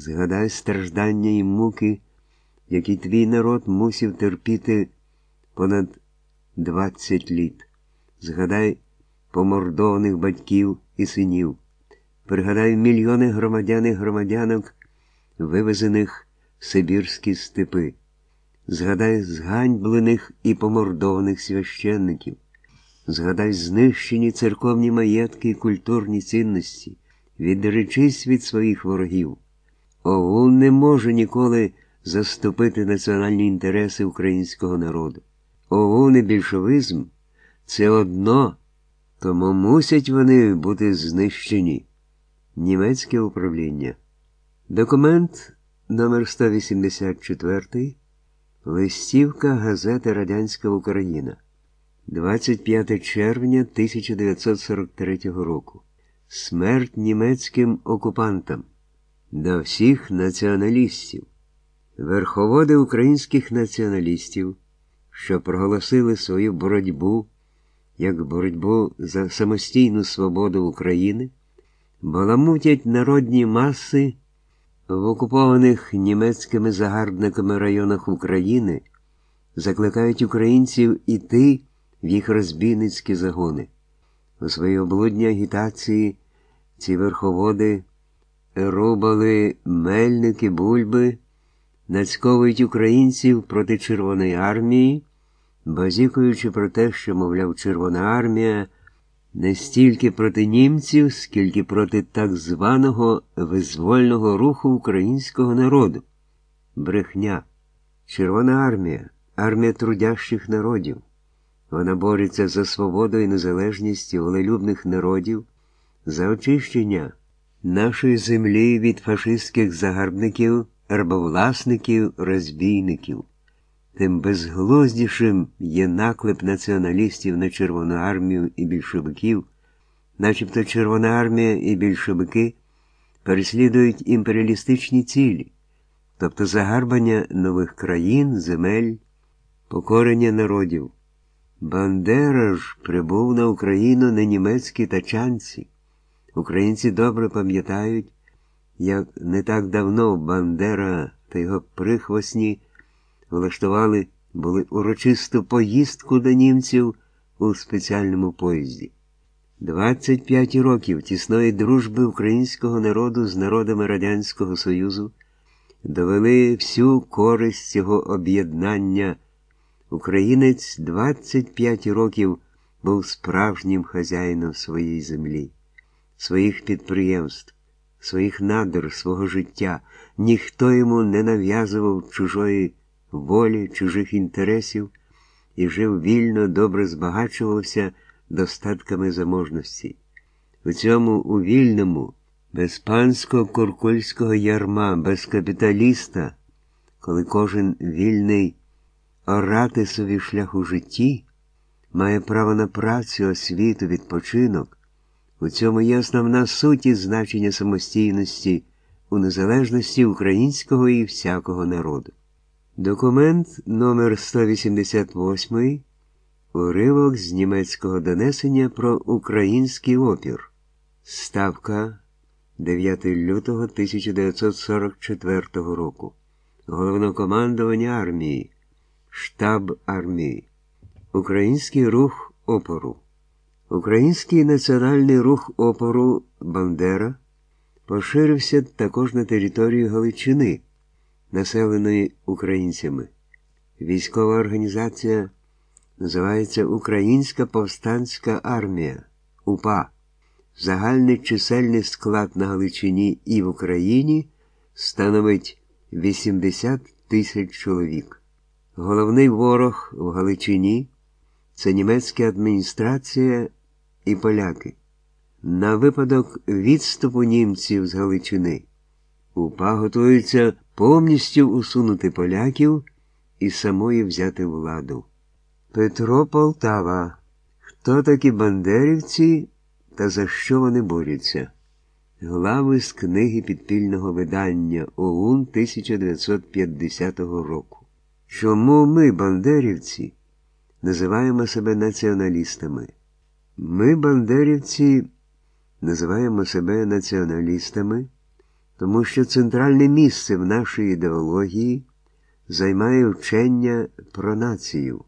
Згадай страждання і муки, які твій народ мусів терпіти понад двадцять літ. Згадай помордованих батьків і синів. Пригадай мільйони громадян і громадянок, вивезених в Сибірські степи. Згадай зганьблених і помордованих священників. Згадай знищені церковні маєтки і культурні цінності. Відречись від своїх ворогів. ОУН не може ніколи заступити національні інтереси українського народу. ОУН і більшовизм це одно, тому мусять вони бути знищені. Німецьке управління. Документ номер 184 Листівка газети Радянська Україна. 25 червня 1943 року. Смерть німецьким окупантам. До всіх націоналістів. Верховоди українських націоналістів, що проголосили свою боротьбу як боротьбу за самостійну свободу України, баламутять народні маси в окупованих німецькими загарбниками районах України, закликають українців іти в їх розбійницькі загони. У своїй облудній агітації ці верховоди рубали мельники, бульби, нацьковують українців проти Червоної армії, базікуючи про те, що, мовляв, Червона армія не стільки проти німців, скільки проти так званого визвольного руху українського народу. Брехня. Червона армія, армія трудящих народів. Вона бореться за свободу і незалежність волелюбних народів, за очищення нашої землі від фашистських загарбників, рабовласників, розбійників. Тим безглуздішим є наклеп націоналістів на Червону армію і більшовиків, начебто Червона армія і більшовики переслідують імперіалістичні цілі, тобто загарбання нових країн, земель, покорення народів. Бандера ж прибув на Україну не німецькі тачанці. Українці добре пам'ятають, як не так давно Бандера та його прихвостні влаштували були урочисту поїздку до німців у спеціальному поїзді. 25 років тісної дружби українського народу з народами Радянського Союзу довели всю користь цього об'єднання. Українець 25 років був справжнім хазяїном своєї землі, своїх підприємств, своїх надр, свого життя. Ніхто йому не нав'язував чужої волі, чужих інтересів і жив вільно, добре збагачувався достатками заможності. У цьому у вільному, без панського куркульського ярма, без капіталіста, коли кожен вільний орати собі шлях у житті, має право на працю, освіту, відпочинок. У цьому є основна суть і значення самостійності у незалежності українського і всякого народу. Документ номер 188 Уривок з німецького донесення про український опір. Ставка 9 лютого 1944 року. Головнокомандування армії. Штаб армії. Український рух опору. Український національний рух опору Бандера поширився також на територію Галичини, населеної українцями. Військова організація називається Українська повстанська армія УПА. Загальний чисельний склад на Галичині і в Україні становить 80 тисяч чоловік. Головний ворог в Галичині це німецька адміністрація і поляки. На випадок відступу німців з Галичини УПА готується повністю усунути поляків і самої взяти владу. Петро Полтава. Хто такі бандерівці та за що вони борються? Глави з книги підпільного видання ОУН 1950 року. Чому ми, бандерівці, називаємо себе націоналістами? Ми, бандерівці, називаємо себе націоналістами тому що центральне місце в нашій ідеології займає вчення про націю.